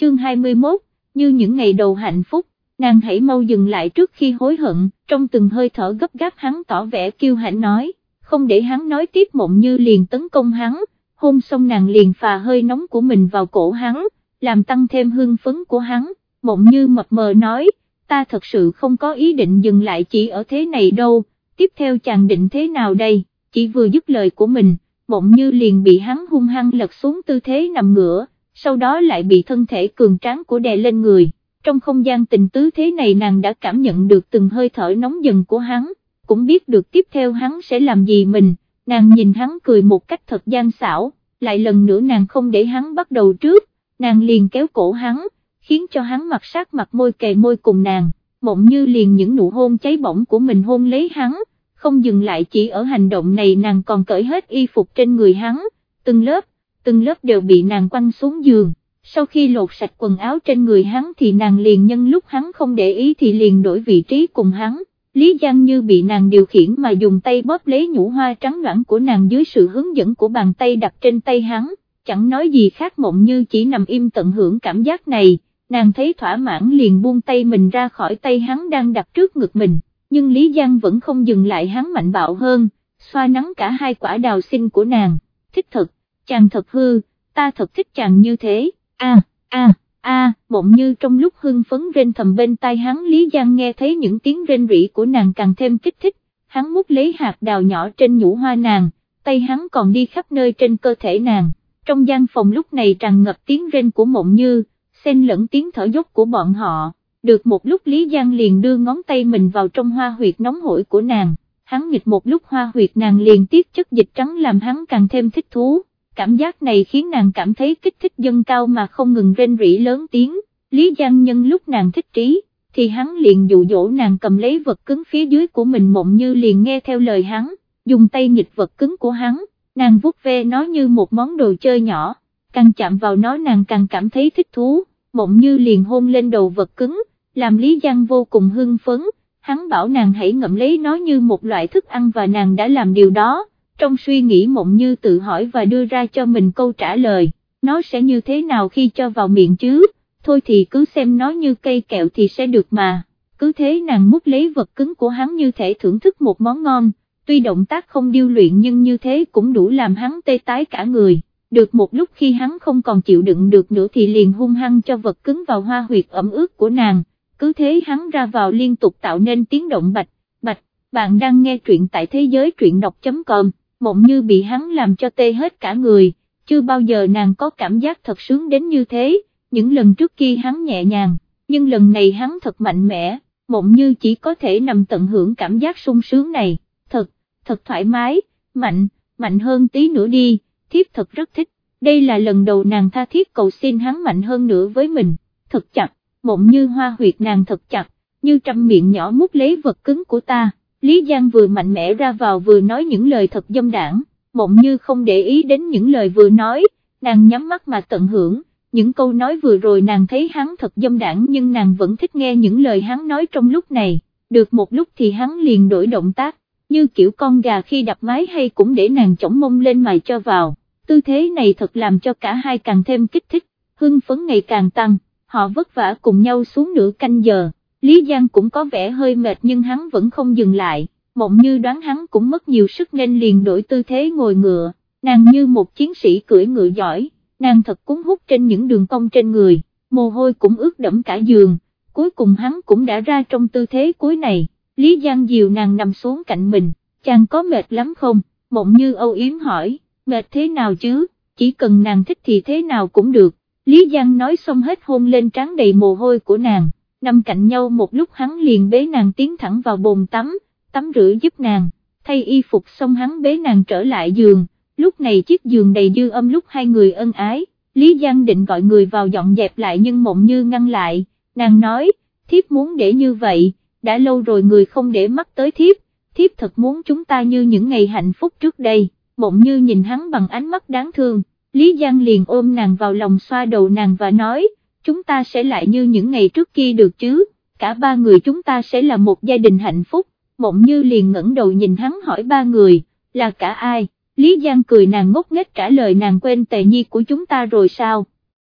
chương 21, như những ngày đầu hạnh phúc, nàng hãy mau dừng lại trước khi hối hận, trong từng hơi thở gấp gáp hắn tỏ vẻ kiêu hãnh nói, không để hắn nói tiếp mộng như liền tấn công hắn, hôn xong nàng liền phà hơi nóng của mình vào cổ hắn, làm tăng thêm hương phấn của hắn, mộng như mập mờ nói, ta thật sự không có ý định dừng lại chỉ ở thế này đâu, tiếp theo chàng định thế nào đây, chỉ vừa dứt lời của mình, mộng như liền bị hắn hung hăng lật xuống tư thế nằm ngửa, sau đó lại bị thân thể cường tráng của đè lên người, trong không gian tình tứ thế này nàng đã cảm nhận được từng hơi thở nóng dần của hắn, cũng biết được tiếp theo hắn sẽ làm gì mình, nàng nhìn hắn cười một cách thật gian xảo, lại lần nữa nàng không để hắn bắt đầu trước, nàng liền kéo cổ hắn, khiến cho hắn mặt sát mặt môi kề môi cùng nàng, mộng như liền những nụ hôn cháy bỏng của mình hôn lấy hắn, không dừng lại chỉ ở hành động này nàng còn cởi hết y phục trên người hắn, từng lớp, từng lớp đều bị nàng quăng xuống giường, sau khi lột sạch quần áo trên người hắn thì nàng liền nhân lúc hắn không để ý thì liền đổi vị trí cùng hắn. Lý Giang như bị nàng điều khiển mà dùng tay bóp lấy nhũ hoa trắng loãng của nàng dưới sự hướng dẫn của bàn tay đặt trên tay hắn, chẳng nói gì khác mộng như chỉ nằm im tận hưởng cảm giác này, nàng thấy thỏa mãn liền buông tay mình ra khỏi tay hắn đang đặt trước ngực mình, nhưng Lý Giang vẫn không dừng lại hắn mạnh bạo hơn, xoa nắng cả hai quả đào xinh của nàng, thích thật, chàng thật hư, ta thật thích chàng như thế, a a a bỗng như trong lúc hưng phấn rên thầm bên tai hắn Lý Giang nghe thấy những tiếng rên rỉ của nàng càng thêm kích thích, hắn mút lấy hạt đào nhỏ trên nhũ hoa nàng, tay hắn còn đi khắp nơi trên cơ thể nàng, trong gian phòng lúc này tràn ngập tiếng rên của mộng như, xen lẫn tiếng thở dốc của bọn họ, được một lúc Lý Giang liền đưa ngón tay mình vào trong hoa huyệt nóng hổi của nàng, hắn nghịch một lúc hoa huyệt nàng liền tiết chất dịch trắng làm hắn càng thêm thích thú cảm giác này khiến nàng cảm thấy kích thích dâng cao mà không ngừng rên rỉ lớn tiếng, Lý Giang Nhân lúc nàng thích trí, thì hắn liền dụ dỗ nàng cầm lấy vật cứng phía dưới của mình mộng như liền nghe theo lời hắn, dùng tay nghịch vật cứng của hắn, nàng vuốt ve nó như một món đồ chơi nhỏ, càng chạm vào nó nàng càng cảm thấy thích thú, mộng như liền hôn lên đầu vật cứng, làm Lý Giang vô cùng hưng phấn, hắn bảo nàng hãy ngậm lấy nó như một loại thức ăn và nàng đã làm điều đó trong suy nghĩ mộng như tự hỏi và đưa ra cho mình câu trả lời, nó sẽ như thế nào khi cho vào miệng chứ, thôi thì cứ xem nó như cây kẹo thì sẽ được mà, cứ thế nàng mút lấy vật cứng của hắn như thể thưởng thức một món ngon, tuy động tác không điêu luyện nhưng như thế cũng đủ làm hắn tê tái cả người. Được một lúc khi hắn không còn chịu đựng được nữa thì liền hung hăng cho vật cứng vào hoa huyệt ẩm ướt của nàng, cứ thế hắn ra vào liên tục tạo nên tiếng động bạch, bạch, bạn đang nghe truyện tại thế giới truyện đọc.com mộng như bị hắn làm cho tê hết cả người, chưa bao giờ nàng có cảm giác thật sướng đến như thế, những lần trước kia hắn nhẹ nhàng, nhưng lần này hắn thật mạnh mẽ, mộng như chỉ có thể nằm tận hưởng cảm giác sung sướng này, thật, thật thoải mái, mạnh, mạnh hơn tí nữa đi, thiếp thật rất thích, đây là lần đầu nàng tha thiết cầu xin hắn mạnh hơn nữa với mình, thật chặt, mộng như hoa huyệt nàng thật chặt, như trăm miệng nhỏ mút lấy vật cứng của ta. Lý Giang vừa mạnh mẽ ra vào vừa nói những lời thật dâm đảng, mộng như không để ý đến những lời vừa nói, nàng nhắm mắt mà tận hưởng, những câu nói vừa rồi nàng thấy hắn thật dâm đảng nhưng nàng vẫn thích nghe những lời hắn nói trong lúc này, được một lúc thì hắn liền đổi động tác, như kiểu con gà khi đập mái hay cũng để nàng chổng mông lên mài cho vào, tư thế này thật làm cho cả hai càng thêm kích thích, hưng phấn ngày càng tăng, họ vất vả cùng nhau xuống nửa canh giờ. Lý Giang cũng có vẻ hơi mệt nhưng hắn vẫn không dừng lại, mộng như đoán hắn cũng mất nhiều sức nên liền đổi tư thế ngồi ngựa, nàng như một chiến sĩ cưỡi ngựa giỏi, nàng thật cuốn hút trên những đường cong trên người, mồ hôi cũng ướt đẫm cả giường, cuối cùng hắn cũng đã ra trong tư thế cuối này, Lý Giang dìu nàng nằm xuống cạnh mình, chàng có mệt lắm không, mộng như âu yếm hỏi, mệt thế nào chứ, chỉ cần nàng thích thì thế nào cũng được, Lý Giang nói xong hết hôn lên trán đầy mồ hôi của nàng nằm cạnh nhau một lúc hắn liền bế nàng tiến thẳng vào bồn tắm, tắm rửa giúp nàng, thay y phục xong hắn bế nàng trở lại giường, lúc này chiếc giường đầy dư âm lúc hai người ân ái, Lý Giang định gọi người vào dọn dẹp lại nhưng mộng như ngăn lại, nàng nói, thiếp muốn để như vậy, đã lâu rồi người không để mắt tới thiếp, thiếp thật muốn chúng ta như những ngày hạnh phúc trước đây, mộng như nhìn hắn bằng ánh mắt đáng thương, Lý Giang liền ôm nàng vào lòng xoa đầu nàng và nói, chúng ta sẽ lại như những ngày trước kia được chứ, cả ba người chúng ta sẽ là một gia đình hạnh phúc, mộng như liền ngẩng đầu nhìn hắn hỏi ba người, là cả ai, Lý Giang cười nàng ngốc nghếch trả lời nàng quên tề nhi của chúng ta rồi sao,